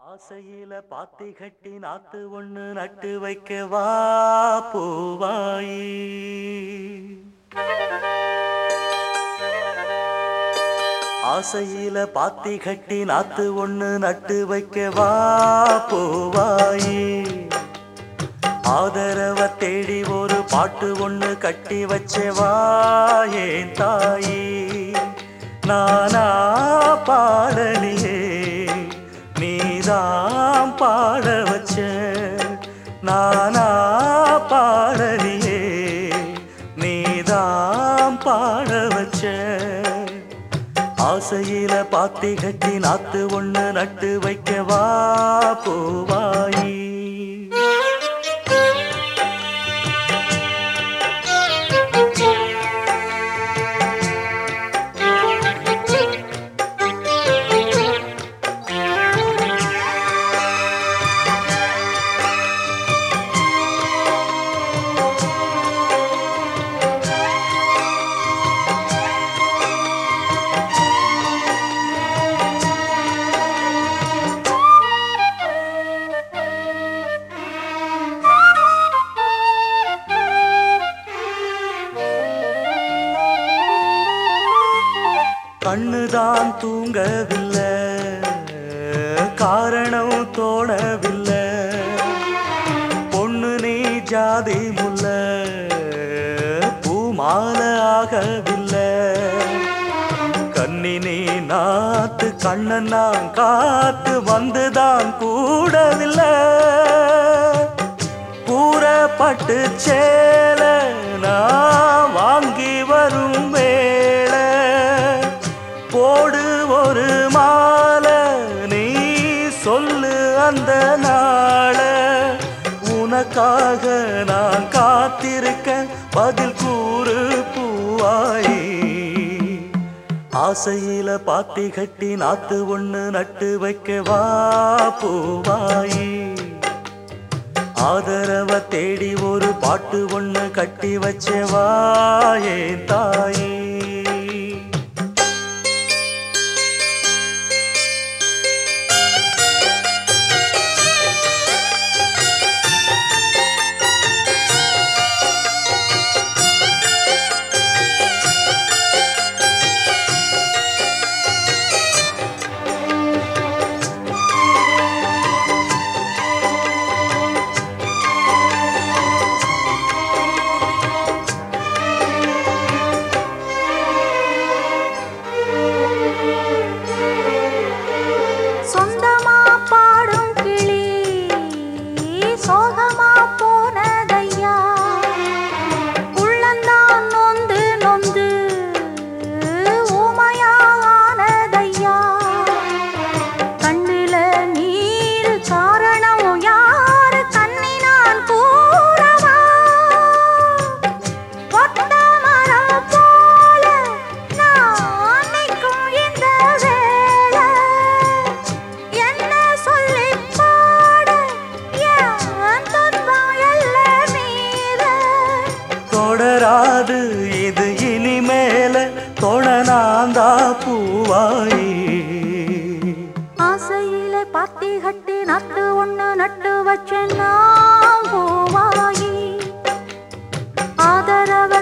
ஆசையில பாத்தி கட்டி நாத்து ஒண்ணு நட்டு வைக்க வா பூவாயி ஆசையில பாத்தி கட்டி நாத்து ஒண்ணு நட்டு வைக்க வா பூவாயி ஆதரவ தேடி ஒரு பாட்டு ஒண்ணு கட்டி வச்சவா ஏன் தாயி? நானா நானா பாடலியே நீதாம் பாட வச்ச. ஆசையில பாத்தி கட்டி நாத்து ஒண்ணு நட்டு வைக்கவா பூவாயி. கண்ணுதான் தூங்கவில்லை. காரணம் தோணவில்லை. பொண்ணு நீ ஜாதி முல்ல. பூமால ஆகவில்லை. கண்ணினே நாத்து கண்ணன் நான் காத்து வந்துதான் கூடவில்லை. கூறப்பட்டு உனக்காக நான் காத்திருக்க பதில் கூறு பூவாயி. ஆசையில பாத்தி கட்டி நாத்து ஒண்ணு நட்டு வைக்க வா பூவாயி. ஆதரவ தேடி ஒரு பாட்டு ஒண்ணு கட்டி வச்சவா தாயே. வராது. இது இனிமேல தொடனாந்தா பூவாயி. ஆசையில பாத்தி கட்டி நட்டு ஒண்ணு நட்டு வச்சேன் பூவாயி. ஆதரவ